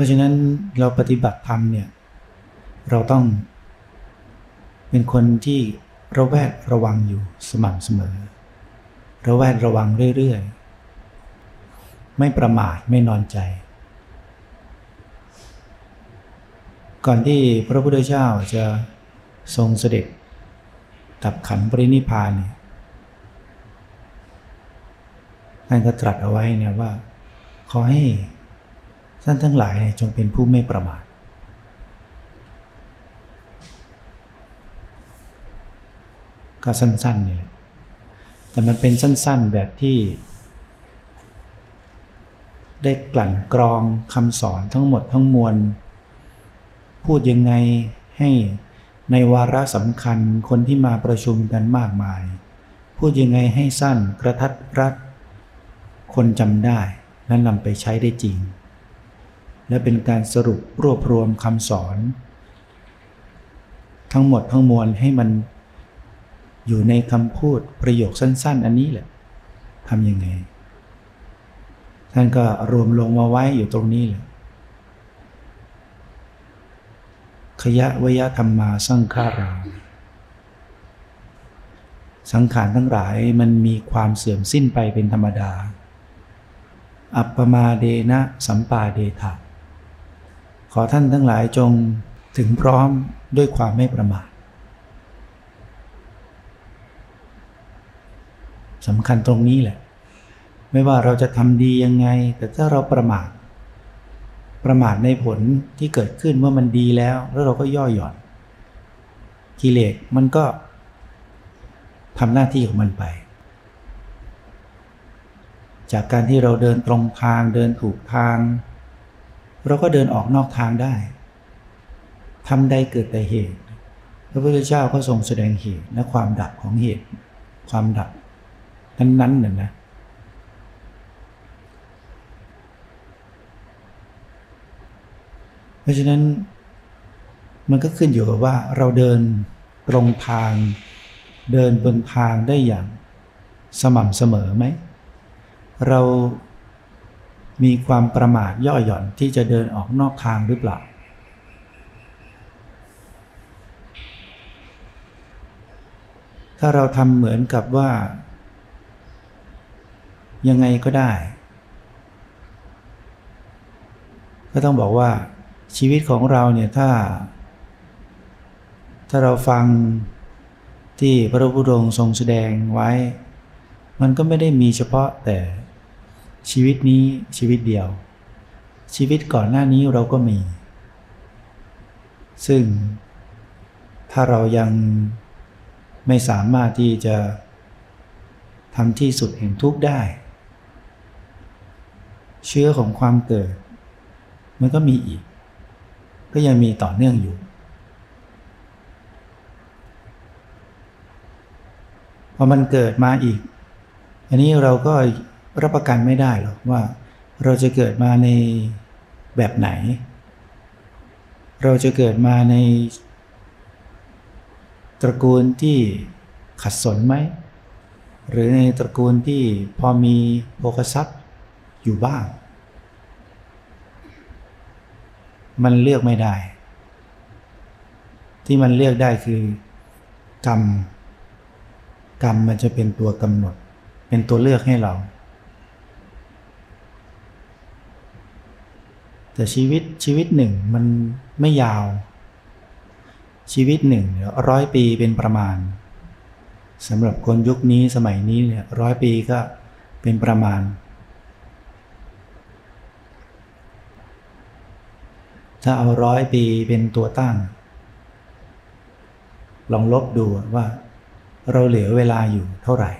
ราะฉะนั้นเราปฏิบัติธรรมเนี่ย เราต้อง เป็นคนที่ระแวดระวังอยู่สม่ำเสมอ ระแวดระวังเรื่อยๆ ไม่ประมาทไม่นอนใจ ก่อนที่พระพุทธเจ้าจะทรงเสด็จดับขันปรินิพานเนี่ยท่านก็ตรัสเอาไว้เนี่ยว่า ขอให้ ท่านทั้งหลายจงเป็นผู้ไม่ประมาทก็สั้นๆเนี่ยแต่มันเป็นสั้นๆแบบที่ ได้กลั่นกรองคำสอนทั้งหมดทั้งมวล พูดยังไงให้ในวาระสำคัญคนที่มาประชุมกันมากมาย พูดยังไงให้สั้นกระทัดรัด คนจำได้และนำไปใช้ได้จริง และเป็นการสรุปรวบรวมคำสอน ทั้งหมดทั้งมวลให้มันอยู่ในคำพูดประโยคสั้น ๆ อันนี้แหละทำยังไง ท่านก็รวมลงมาไว้อยู่ตรงนี้แหละขยะวยธรรมมาสังขาราสังขารทั้งหลายมันมีความเสื่อมสิ้นไปเป็นธรรมดา อัปปมาเดนะสัมปาเดถะ ขอท่านทั้งหลายจงถึงพร้อมด้วยความไม่ประมาทสำคัญตรงนี้แหละ ไม่ว่าเราจะทำดียังไง แต่ถ้าเราประมาท ประมาทในผลที่เกิดขึ้นว่ามันดีแล้ว แล้วเราก็ย่อหย่อน กิเลสมันก็ทำหน้าที่ของมันไป จากการที่เราเดินตรงทางเดินถูกทาง เราก็เดินออกนอกทางได้ทำใดเกิดแต่เหตุ พระพุทธเจ้าก็ทรงแสดงเหตุและความดับของเหตุ ความดับนั้นๆน่ะนะเพราะฉะนั้นมันก็ขึ้นอยู่กับว่าเราเดินตรงทาง เดินบนทางได้อย่างสม่ำเสมอไหม เรา มีความประมาทย่อหย่อนที่จะเดินออกนอกทางหรือเปล่า ถ้าเราทำเหมือนกับว่า ยังไงก็ได้ ก็ต้องบอกว่าชีวิตของเราเนี่ยถ้า ถ้าเราฟังที่พระพุทธองค์ทรงแสดงไว้ มันก็ไม่ได้มีเฉพาะแต่ ชีวิตนี้ชีวิตเดียว ชีวิตก่อนหน้านี้เราก็มี ซึ่งถ้าเรายังไม่สามารถที่จะทำที่สุดแห่งทุกข์ได้ เชื้อของความเกิด มันก็มีอีก ก็ยังมีต่อเนื่องอยู่ พอมันเกิดมาอีก อันนี้เราก็ รับประกันไม่ได้หรอกว่า เราจะเกิดมาในแบบไหน เราจะเกิดมาใน ตระกูลที่ขัดสนไหม หรือในตระกูลที่พอมีโภคทรัพย์อยู่บ้าง มันเลือกไม่ได้ ที่มันเลือกได้คือกรรม กรรมมันจะเป็นตัวกำหนด เป็นตัวเลือกให้เรา แต่ชีวิตชีวิตหนึ่งมันไม่ยาว ชีวิตหนึ่งร้อยปีเป็นประมาณสำหรับคนยุคนี้สมัยนี้เนี่ยร้อยปีก็เป็นประมาณ ถ้าเอาร้อยปีเป็นตัวตั้ง ลองลบดูว่า เราเหลือเวลาอยู่เท่าไหร่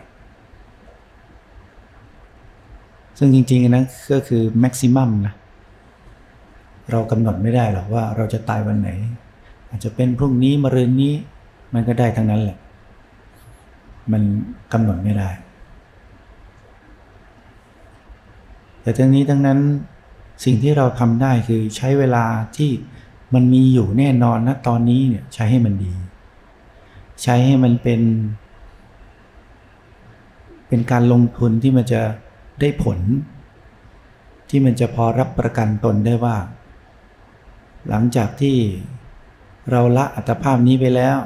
ซึ่งจริงๆนะก็คือแม็กซิมัมนะ เรากำหนดไม่ได้หรอกว่าเราจะตายวันไหน อาจจะเป็นพรุ่งนี้มะรืนนี้ มันก็ได้ทั้งนั้นแหละ มันกำหนดไม่ได้ แต่ทั้งนี้ทั้งนั้นสิ่งที่เราทำได้คือใช้เวลาที่มันมีอยู่แน่นอนนะตอนนี้เนี่ยใช้ให้มันดี ใช้ให้มันเป็น เป็นการลงทุนที่มันจะได้ผล ที่มันจะพอรับประกันตนได้ว่า หลังจากที่เราละอัตภาพนี้ไปแล้ว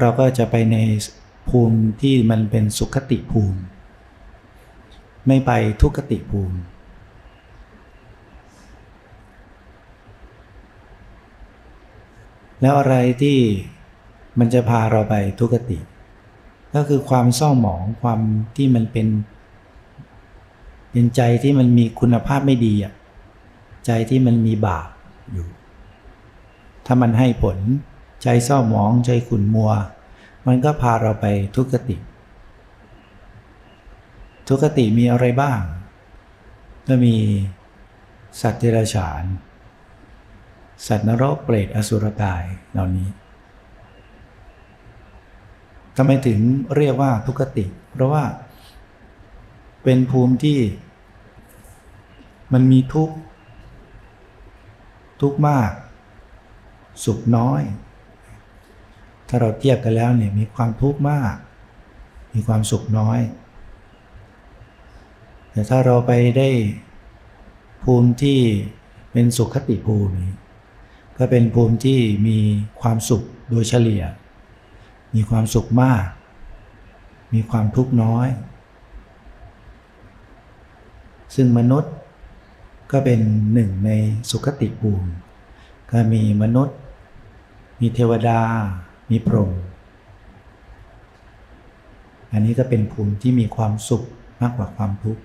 เราก็จะไปในภูมิที่มันเป็นสุขติภูมิ ไม่ไปทุกติภูมิ แล้วอะไรที่มันจะพาเราไปทุกติ ก็คือความเศร้าหมองความที่มันเป็น เป็นใจที่มันมีคุณภาพไม่ดีอะ ใจที่มันมีบาปอยู่ ถ้ามันให้ผลใจเศร้าหมองใจขุ่นมัว มันก็พาเราไปทุกขติ ทุกขติมีอะไรบ้าง ก็มีสัตว์เดรัจฉาน สัตว์นรกเปรตอสุรกายเหล่านี้ทำไมถึงเรียกว่าทุกขติ เพราะว่าเป็นภูมิที่มันมีทุกข์ ทุกข์มาก สุขน้อย ถ้าเราเทียบกันแล้วเนี่ยมีความทุกข์มาก มีความสุขน้อย แต่ถ้าเราไปได้ภูมิที่เป็นสุขคติภูมิ ก็เป็นภูมิที่มีความสุขโดยเฉลี่ย มีความสุขมาก มีความทุกข์น้อย ซึ่งมนุษย์ ก็เป็นหนึ่งในสุขติภูมิก็มีมนุษย์ มีเทวดา มีพรหมอันนี้ก็เป็นภูมิที่มีความสุขมากกว่าความทุกข์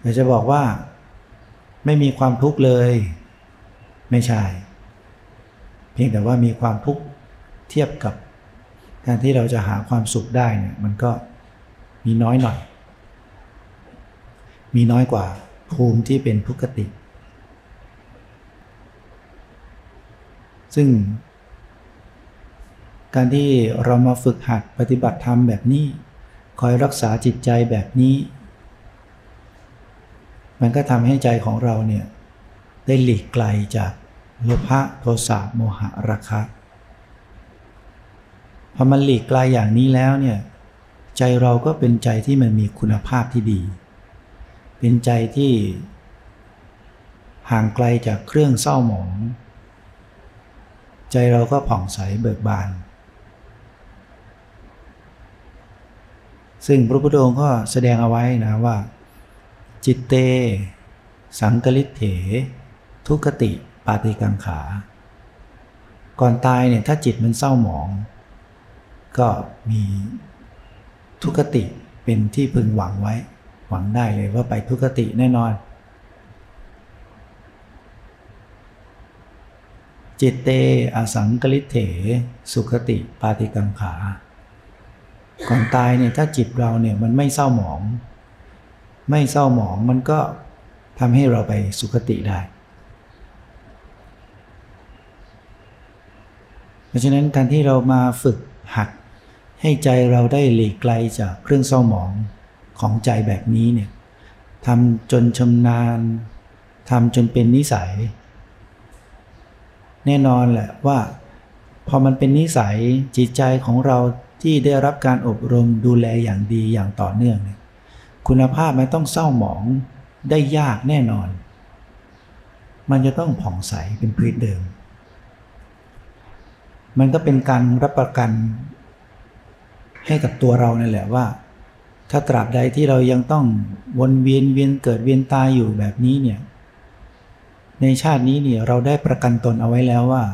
แต่จะบอกว่าไม่มีความทุกข์เลย ไม่ใช่ เพียงแต่ว่ามีความทุกข์เทียบกับการที่เราจะหาความสุขได้เนี่ยมันก็มีน้อยหน่อย มีน้อยกว่า ภูมิที่เป็นทุกขติ ซึ่ง การที่เรามาฝึกหัดปฏิบัติธรรมแบบนี้ คอยรักษาจิตใจแบบนี้ มันก็ทำให้ใจของเราเนี่ยได้หลีกไกลจากโลภะโทสะโมหะราคะพอมันหลีกไกลอย่างนี้แล้วเนี่ยใจเราก็เป็นใจที่มันมีคุณภาพที่ดี เป็นใจที่ห่างไกลจากเครื่องเศร้าหมอง ใจเราก็ผ่องใสเบิกบาน ซึ่งพระพุทธองค์ก็แสดงเอาไว้นะว่า จิตเต สังกลิเถ ทุกติปาติกังขา ก่อนตายเนี่ยถ้าจิตมันเศร้าหมอง ก็มีทุกติเป็นที่พึงหวังไว้ หวังได้เลยว่าไปทุกติแน่นอน จิตเตอสังกลิเถ สุขติปาติกังขา ก่อนตายเนี่ยถ้าจิตเราเนี่ยมันไม่เศร้าหมอง ไม่เศร้าหมองมันก็ทำให้เราไปสุขติได้ เพราะฉะนั้นการที่เรามาฝึกหัดให้ใจเราได้หลีกไกลจากเครื่องเศร้าหมอง ของใจแบบนี้เนี่ยทำจนชำนาญทำจนเป็นนิสัย แน่นอนแหละว่า พอมันเป็นนิสัยจิตใจของเราที่ได้รับการอบรมดูแลอย่างดีอย่างต่อเนื่องเนี่ยคุณภาพมันต้องเศร้าหมองได้ยากแน่นอน มันจะต้องผ่องใสเป็นพื้นเดิม มันก็เป็นการรับประกันให้กับตัวเรานั่นแหละว่า ถ้าตราบใดที่เรายังต้องวนเวียนเวียนเกิดเวียนตายอยู่แบบนี้เนี่ย ในชาตินี้เนี่ยเราได้ประกันตนเอาไว้แล้วว่า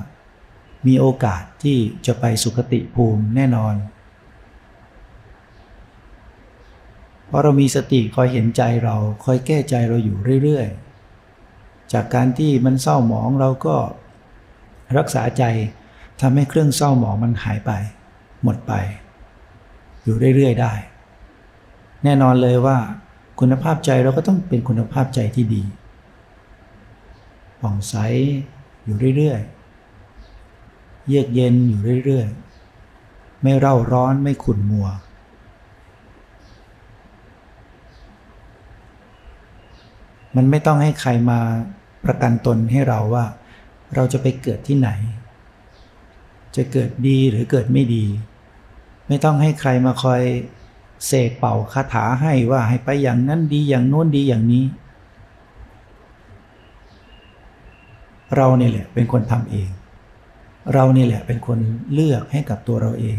มีโอกาสที่จะไปสุคติภูมิแน่นอน เพราะเรามีสติคอยเห็นใจเราคอยแก้ใจเราอยู่เรื่อยๆ จากการที่มันเศร้าหมองเราก็รักษาใจทำให้เครื่องเศร้าหมองมันหายไป หมดไป อยู่เรื่อยๆได้ แน่นอนเลยว่าคุณภาพใจเราก็ต้องเป็นคุณภาพใจที่ดีผ่องใสอยู่เรื่อยๆ เยือกเย็นอยู่เรื่อยๆ ไม่เร่าร้อนไม่ขุ่นมัว มันไม่ต้องให้ใครมาประกันตนให้เราว่า เราจะไปเกิดที่ไหน จะเกิดดีหรือเกิดไม่ดี ไม่ต้องให้ใครมาคอย เสกเป่าคาถาให้ว่าให้ไปอย่างนั้นดีอย่างโน้นดีอย่างนี้ เราเนี่แหละเป็นคนทำเอง เรานี่แหละเป็นคนเลือกให้กับตัวเราเอง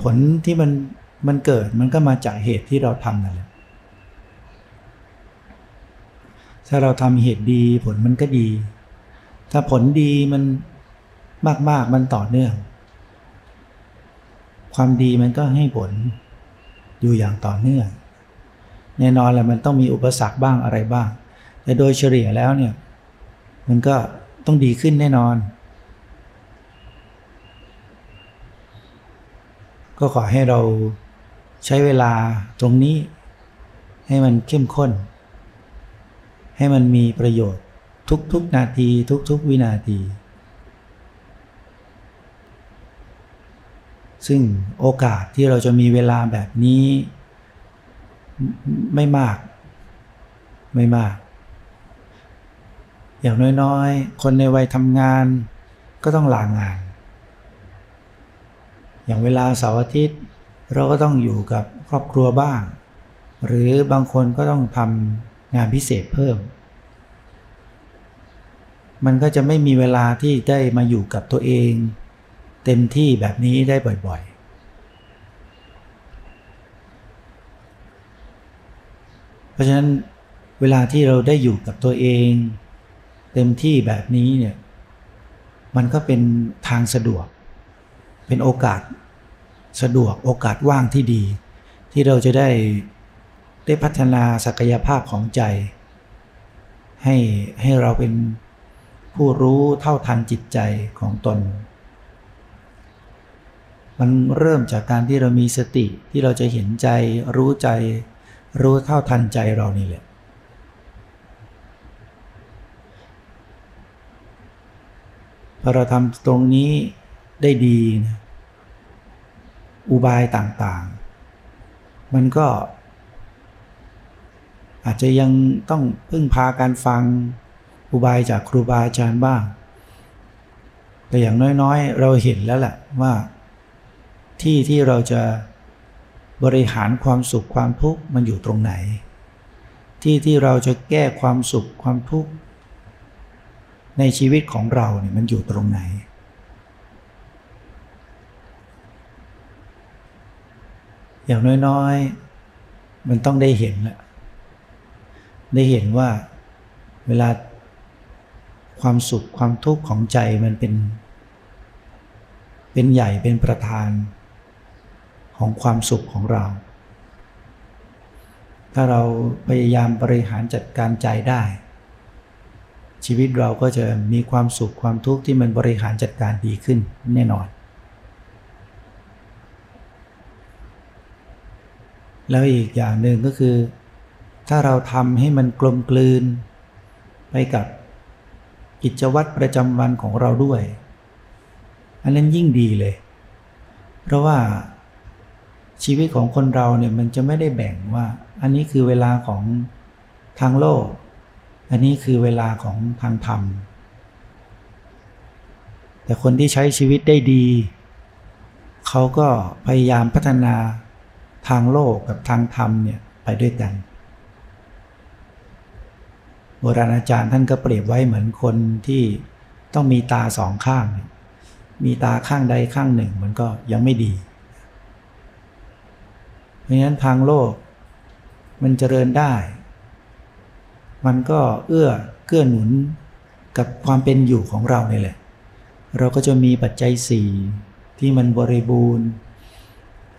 ผลที่มันมันเกิดมันก็มาจากเหตุที่เราทำนั่นแหละถ้าเราทำเหตุดีผลมันก็ดี ถ้าผลดีมันมากๆมันต่อเนื่อง ความดีมันก็ให้ผลอยู่อย่างต่อเนื่อง แน่นอนแหละมันต้องมีอุปสรรคบ้างอะไรบ้าง แต่โดยเฉลี่ยแล้วเนี่ย มันก็ต้องดีขึ้นแน่นอน ก็ขอให้เราใช้เวลาตรงนี้ ให้มันเข้มข้น ให้มันมีประโยชน์ทุกๆนาทีทุกๆวินาที ซึ่งโอกาสที่เราจะมีเวลาแบบนี้ไม่มาก ไม่มาก อย่างน้อยๆ คนในวัยทำงานก็ต้องลางาน อย่างเวลาเสาร์อาทิตย์ เราก็ต้องอยู่กับครอบครัวบ้าง หรือบางคนก็ต้องทำงานพิเศษเพิ่ม มันก็จะไม่มีเวลาที่ได้มาอยู่กับตัวเอง เต็มที่แบบนี้ได้บ่อย ๆ เพราะฉะนั้นเวลาที่เราได้อยู่กับตัวเอง เต็มที่แบบนี้เนี่ยมันก็เป็นทางสะดวก เป็นโอกาสสะดวกโอกาสว่างที่ดี ที่เราจะได้ได้พัฒนาศักยภาพของใจ ให้ให้เราเป็นผู้รู้เท่าทันจิตใจของตน มันเริ่มจากการที่เรามีสติที่เราจะเห็นใจรู้ใจ รู้เท่าทันใจเรานี่แหละพอเราทำตรงนี้ได้ดีนะอุบายต่างๆ มันก็ อาจจะยังต้องพึ่งพาการฟังอุบายจากครูบาอาจารย์บ้าง แต่อย่างน้อยๆ เราเห็นแล้วแหละว่า ที่ที่เราจะบริหารความสุขความทุกข์มันอยู่ตรงไหน ที่ที่เราจะแก้ความสุขความทุกข์ในชีวิตของเราเนี่ยมันอยู่ตรงไหน อย่างน้อยๆ มันต้องได้เห็นแหละได้เห็นว่าเวลาความสุขความทุกข์ของใจมันเป็น เป็นใหญ่เป็นประธาน ของความสุขของเรา ถ้าเราพยายามบริหารจัดการใจได้ ชีวิตเราก็จะมีความสุขความทุกข์ที่มันบริหารจัดการดีขึ้นแน่นอน แล้วอีกอย่างหนึ่งก็คือ ถ้าเราทำให้มันกลมกลืน ไปกับกิจวัตรประจำวันของเราด้วย อันนั้นยิ่งดีเลย เพราะว่า ชีวิตของคนเราเนี่ยมันจะไม่ได้แบ่งว่า อันนี้คือเวลาของทางโลก อันนี้คือเวลาของทางธรรม แต่คนที่ใช้ชีวิตได้ดี เขาก็พยายามพัฒนาทางโลกกับทางธรรมเนี่ยไปด้วยกัน โบราณอาจารย์ท่านก็เปรียบไว้เหมือนคนที่ต้องมีตาสองข้าง มีตาข้างใดข้างหนึ่งมันก็ยังไม่ดี เพราะฉะนั้นทางโลกมันเจริญได้ มันก็เอื้อเกื้อหนุนกับความเป็นอยู่ของเราเนี่แหละ เราก็จะมีปัจจัยสี่ที่มันบริบูรณ์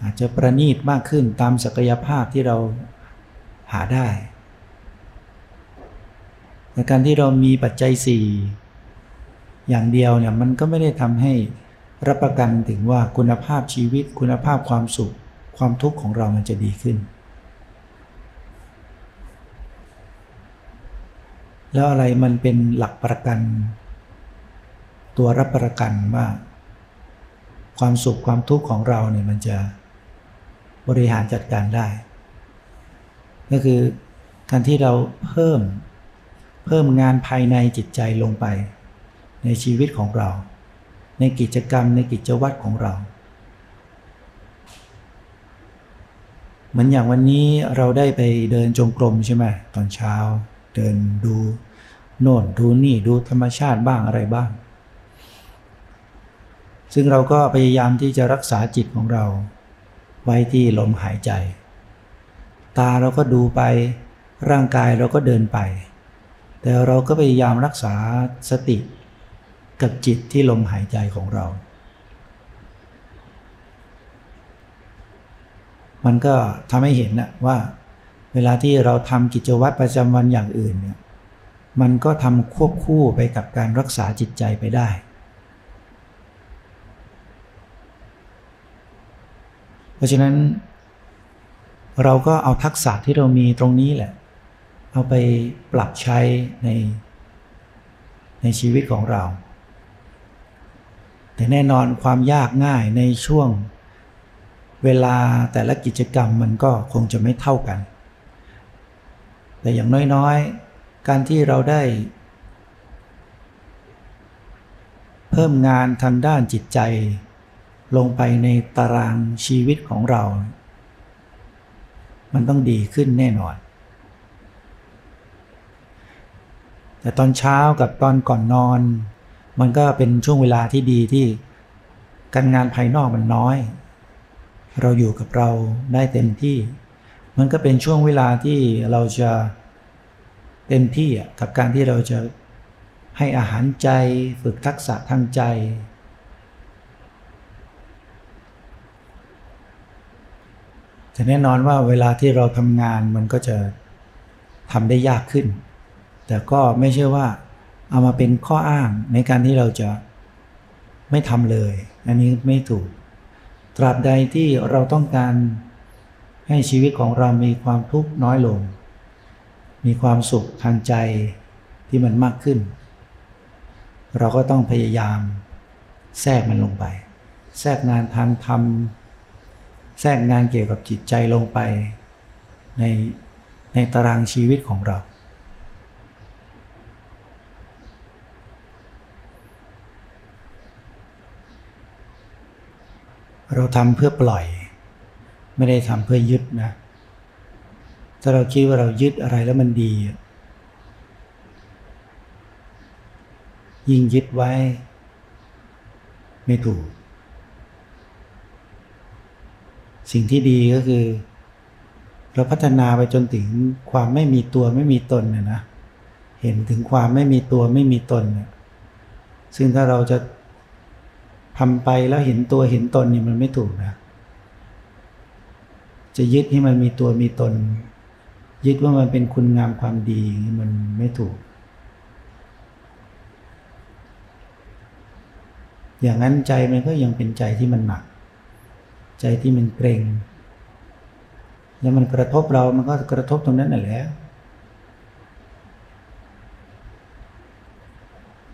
อาจจะประณีตมากขึ้นตามศักยภาพที่เราหาได้แต่การที่เรามีปัจจัยสี่อย่างเดียวเนี่ยมันก็ไม่ได้ทำให้รับประกันถึงว่าคุณภาพชีวิตคุณภาพความสุข ความทุกข์ของเรามันจะดีขึ้น แล้วอะไรมันเป็นหลักประกัน ตัวรับประกันว่าความสุขความทุกข์ของเราเนี่ยมันจะบริหารจัดการได้ ก็คือการที่เราเพิ่มเพิ่มงานภายในจิตใจลงไป ในชีวิตของเรา ในกิจกรรมในกิจวัตรของเรา เห มือนอย่างวันนี้เราได้ไปเดินจงกรมใช่ไหมตอนเช้า เดินดูโน่นดูนี่ดูธรรมชาติบ้างอะไรบ้าง ซึ่งเราก็พยายามที่จะรักษาจิตของเรา ไว้ที่ลมหายใจ ตาเราก็ดูไปร่างกายเราก็เดินไป แต่เราก็พยายามรักษาสติกับจิตที่ลมหายใจของเรา มันก็ทำให้เห็นนะว่า เวลาที่เราทำกิจวัตรประจำวันอย่างอื่นเนี่ยมันก็ทำควบคู่ไปกับการรักษาจิตใจไปได้ เพราะฉะนั้น เราก็เอาทักษะที่เรามีตรงนี้แหละ เอาไปปรับใช้ในในชีวิตของเรา แต่แน่นอนความยากง่ายในช่วง เวลาแต่ละกิจกรรมมันก็คงจะไม่เท่ากัน แต่อย่างน้อยๆ การที่เราได้ เพิ่มงานทางด้านจิตใจ ลงไปในตารางชีวิตของเรา มันต้องดีขึ้นแน่นอน แต่ตอนเช้ากับตอนก่อนนอน มันก็เป็นช่วงเวลาที่ดีที่การงานภายนอกมันน้อย เราอยู่กับเราได้เต็มที่ มันก็เป็นช่วงเวลาที่เราจะเต็มที่กับการที่เราจะให้อาหารใจฝึกทักษะทางใจแต่แน่นอนว่าเวลาที่เราทำงานมันก็จะทำได้ยากขึ้น แต่ก็ไม่ใช่ว่าเอามาเป็นข้ออ้างในการที่เราจะไม่ทำเลย อันนี้ไม่ถูก ตราบใดที่เราต้องการให้ชีวิตของเรามีความทุกข์น้อยลง มีความสุขทางใจที่มันมากขึ้น เราก็ต้องพยายาม แทรกมันลงไป แทรกงานทางธรรม แทรกงานเกี่ยวกับจิตใจลงไป ในในตารางชีวิตของเรา เราทำเพื่อปล่อย ไม่ได้ทำเพื่อยึดนะ ถ้าเราคิดว่าเรายึดอะไรแล้วมันดี ยิ่งยึดไว้ ไม่ถูก สิ่งที่ดีก็คือ เราพัฒนาไปจนถึงความไม่มีตัวไม่มีตนเนี่ยนะ เห็นถึงความไม่มีตัวไม่มีตนเนี่ยซึ่งถ้าเราจะ ทำไปแล้วเห็นตัวเห็นตนนี่มันไม่ถูกนะ จะยึดให้มันมีตัวมีตน ยึดว่ามันเป็นคุณงามความดีมันไม่ถูก อย่างนั้นใจมันก็ยังเป็นใจที่มันหนัก ใจที่มันเกรงแล้วมันกระทบเรา มันก็กระทบตรงนั้นน่ะแหละ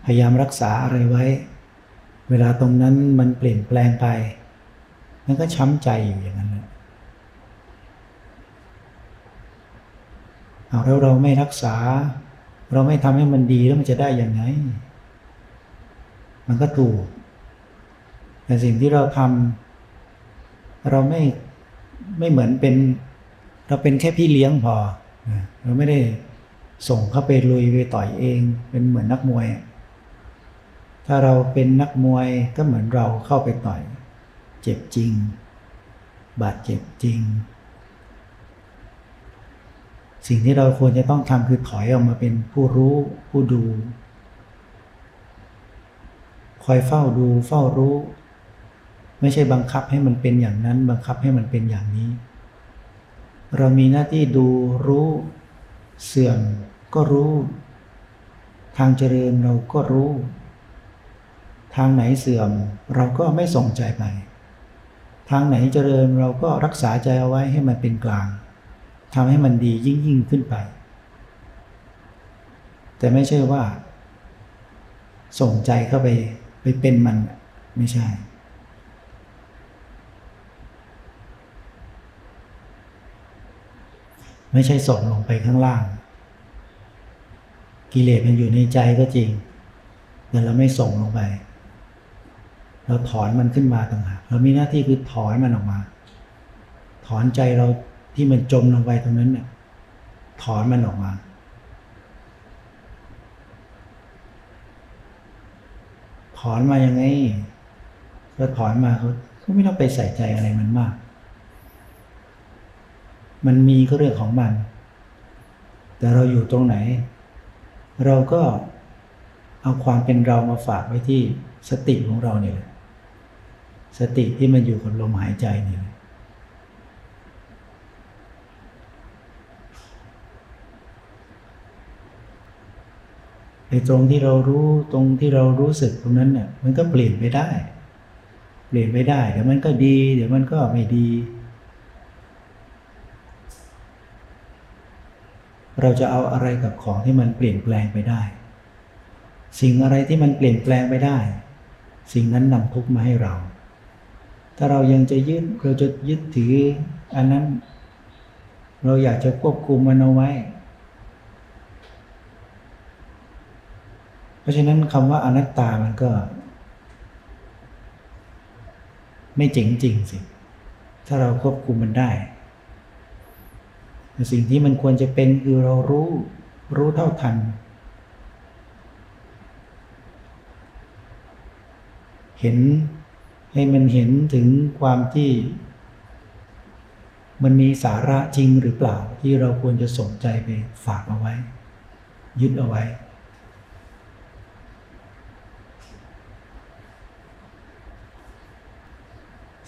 พยายามรักษาอะไรไว้ เวลาตรงนั้นมันเปลี่ยนแปลงไป มันก็ช้ำใจอยู่อย่างนั้นเอาแล้วเราไม่รักษา เราไม่ทำให้มันดีแล้วมันจะได้อย่างไง มันก็ถูก แต่สิ่งที่เราทำเราไม่ไม่เหมือนเป็นเราเป็นแค่พี่เลี้ยงพอ เราไม่ได้ส่งเข้าไปลุยไปต่อยเอง เป็นเหมือนนักมวย ถ้าเราเป็นนักมวยก็เหมือนเราเข้าไปต่อย เจ็บจริง บาดเจ็บจริง สิ่งที่เราควรจะต้องทำคือถอยออกมาเป็นผู้รู้ผู้ดู คอยเฝ้าดูเฝ้ารู้ ไม่ใช่บังคับให้มันเป็นอย่างนั้น บังคับให้มันเป็นอย่างนี้ เรามีหน้าที่ดูรู้ เสื่อมก็รู้ ทางเจริญเราก็รู้ ทางไหนเสื่อมเราก็ไม่ส่งใจไป ทางไหนเจริญเราก็รักษาใจเอาไว้ให้มันเป็นกลางทำให้มันดียิ่งยิ่งขึ้นไป แต่ไม่ใช่ว่า ส่งใจเข้าไปไปเป็นมันไม่ใช่ ไม่ใช่ส่งลงไปข้างล่าง กิเลสมันอยู่ในใจก็จริง แต่เราไม่ส่งลงไป เราถอนมันขึ้นมาต่างหากเรามีหน้าที่คือถอนมันออกมา ถอนใจเราที่มันจมลงไปตรงนั้นเนี่ยถอนมันออกมา ถอนมายังไงก็ถอนมาเขาก็ไม่ต้องไปใส่ใจอะไรมันมาก มันมีก็เรื่องของมัน แต่เราอยู่ตรงไหน เราก็เอาความเป็นเรามาฝากไว้ที่สติของเราเนี่ย สติที่มันอยู่กับลมหายใจนี่ยไอ้ตรงที่เรารู้ตรงที่เรารู้สึกตรงนั้นเนี่ยมันก็เปลี่ยนไปได้ เปลี่ยนไปได้เดี๋ยวมันก็ดี เดี๋ยวมันก็ไม่ดี เราจะเอาอะไรกับของที่มันเปลี่ยนแปลงไปได้ สิ่งอะไรที่มันเปลี่ยนแปลงไปได้ สิ่งนั้นนำทุกข์มาให้เรา ถ้าเรายังจะยึดเราจะยึดถือ อันนั้น เราอยากจะควบคุมมันเอาไว้ เพราะฉะนั้นคำว่าอนัตตามันก็ ไม่เจ๋งจริงสิ ถ้าเราควบคุมมันได้ สิ่งที่มันควรจะเป็นคือเรารู้รู้เท่าทัน เห็น ให้มันเห็นถึงความที่ มันมีสาระจริงหรือเปล่า ที่เราควรจะสนใจไปฝากเอาไว้ ยึดเอาไว้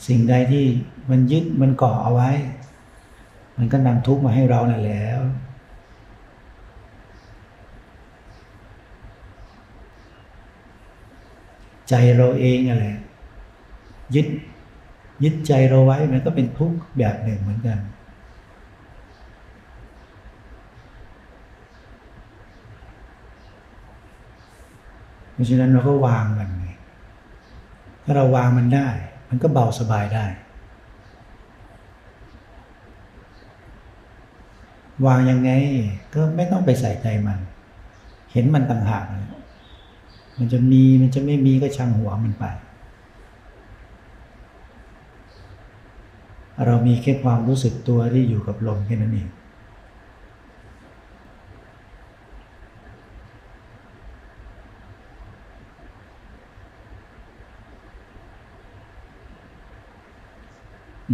สิ่งใดที่มันยึดมันเกาะเอาไว้ มันก็นำทุกข์มาให้เรานั่นแล้วใจเราเองอะไร ยึดยึดใจเราไว้มันก็เป็นทุกข์แบบหนึ่งเหมือนกัน เพราะฉะนั้นเราก็วางมันไงถ้าเราวางมันได้ มันก็เบาสบายได้ วางยังไงก็ไม่ต้องไปใส่ใจมัน เห็นมันต่างหากมันจะมีมันจะไม่มีก็ช่างหัวมันไป เรามีแค่ความรู้สึกตัวที่อยู่กับลมแค่นั้นเอง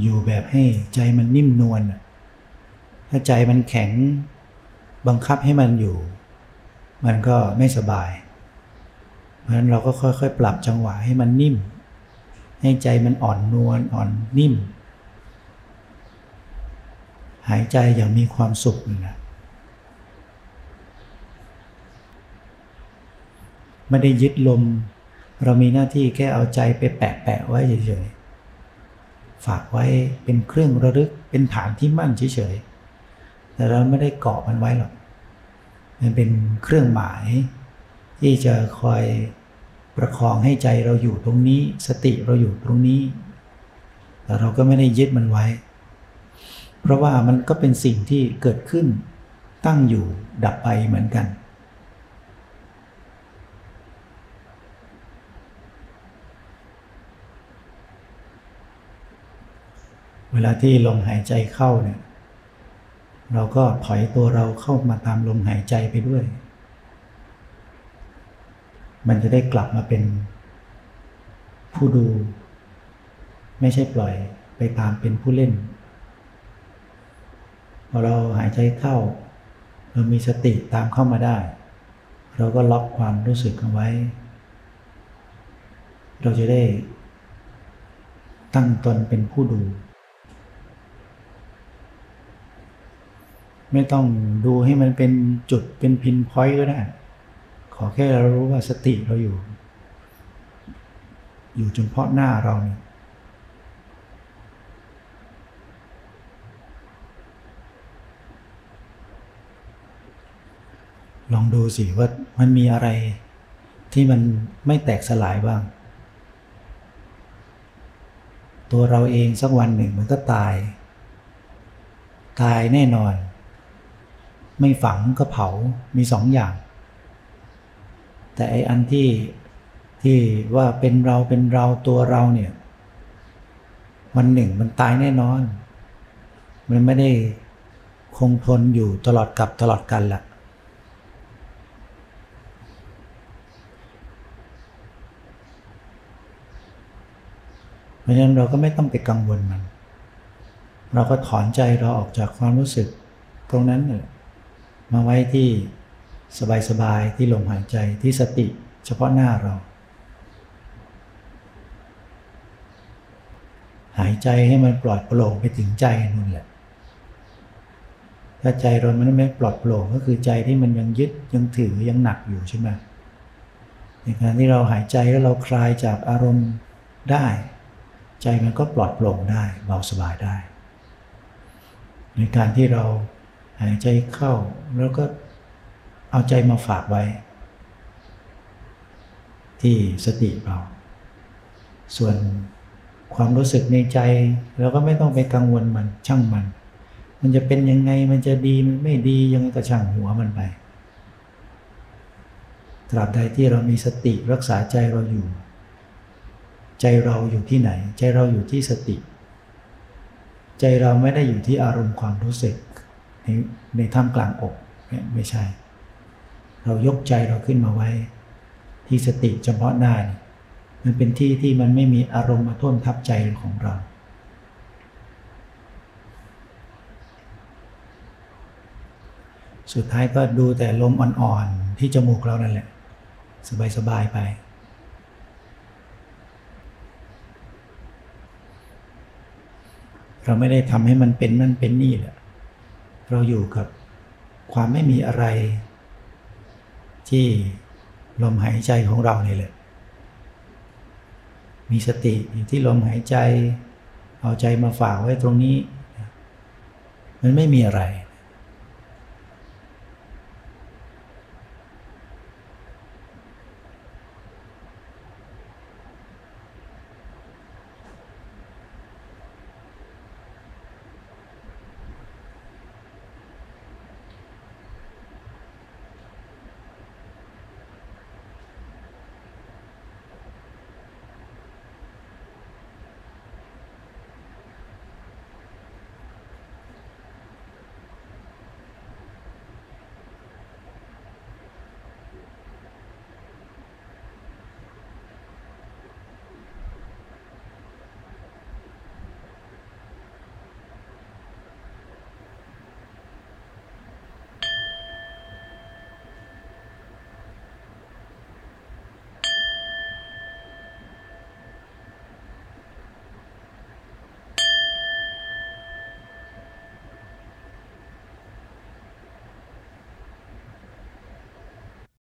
อยู่แบบให้ใจมันนิ่มนวลถ้าใจมันแข็งบังคับให้มันอยู่ มันก็ไม่สบาย เพราะฉะนั้นเราก็ค่อยๆ ปรับจังหวะให้มันนิ่ม ให้ใจมันอ่อนนวลอ่อนนิ่ม หายใจอย่างมีความสุขนะไม่ได้ยึดลม เรามีหน้าที่แค่เอาใจไปแปะแปะไว้เฉยๆฝากไว้เป็นเครื่องระลึกเป็นฐานที่มั่นเฉยๆแต่เราไม่ได้เกาะมันไว้หรอกมันเป็นเครื่องหมาย ที่จะคอยประคองให้ใจเราอยู่ตรงนี้ สติเราอยู่ตรงนี้ แต่เราก็ไม่ได้ยึดมันไว้ เพราะว่ามันก็เป็นสิ่งที่เกิดขึ้น ตั้งอยู่ดับไปเหมือนกัน เวลาที่ลมหายใจเข้าเนี่ยเราก็ถอยตัวเราเข้ามาตามลมหายใจไปด้วย มันจะได้กลับมาเป็น ผู้ดู ไม่ใช่ปล่อยไปตามเป็นผู้เล่น พอเราหายใจเข้า เรามีสติตามเข้ามาได้ เราก็ล็อกความรู้สึกเอาไว้ เราจะได้ ตั้งตนเป็นผู้ดู ไม่ต้องดูให้มันเป็นจุดเป็นพินพอยต์ก็ได้ ขอแค่เรารู้ว่าสติเราอยู่ อยู่จนเพาะหน้าเราเนี่ย ลองดูสิว่ามันมีอะไรที่มันไม่แตกสลายบ้าง ตัวเราเองสักวันหนึ่งมันก็ตาย ตายแน่นอน ไม่ฝังก็เผา มีสองอย่าง แต่ไออันที่ที่ว่าเป็นเราเป็นเราตัวเราเนี่ย วันหนึ่งมันตายแน่นอน มันไม่ได้คงทนอยู่ตลอดกับตลอดกันละ เพราะฉะนั้นเราก็ไม่ต้องไปกังวลมัน เราก็ถอนใจเราออกจากความรู้สึก ตรงนั้นเลยมาไว้ที่สบายๆที่ลมหายใจที่สติเฉพาะหน้าเรา หายใจให้มันปลอดโปร่งไปถึงใจนั่นแหละถ้าใจเรามันไม่ปลอดโปร่งก็คือใจที่มันยังยึดยังถือยังหนักอยู่ใช่ไหมในการที่เราหายใจแล้วเราคลายจากอารมณ์ได้ ใจมันก็ปลอดโปร่งได้เบาสบายได้ ในการที่เราหายใจเข้าแล้วก็เอาใจมาฝากไว้ ที่สติเรา ส่วนความรู้สึกในใจเราก็ไม่ต้องไปกังวลมันช่างมัน มันจะเป็นยังไงมันจะดีมันไม่ดียังไงก็ช่างหัวมันไปตราบใดที่เรามีสติรักษาใจเราอยู่ ใจเราอยู่ที่ไหน ใจเราอยู่ที่สติ ใจเราไม่ได้อยู่ที่อารมณ์ความรู้สึก ในในท่ามกลางอกไม่ใช่ เรายกใจเราขึ้นมาไว้ ที่สติเฉพาะหน้านี่มันเป็นที่ที่มันไม่มีอารมณ์มาท่วมทับใจของเราสุดท้ายก็ดูแต่ลมอ่อนๆที่จมูกเรานั่นแหละ สบายๆไป เราไม่ได้ทำให้มันเป็นนั่นเป็นนี่แหละ เราอยู่กับความไม่มีอะไร ที่ลมหายใจของเรานี่แหละ มีสติอยู่ที่ลมหายใจ เอาใจมาฝากไว้ตรงนี้ มันไม่มีอะไร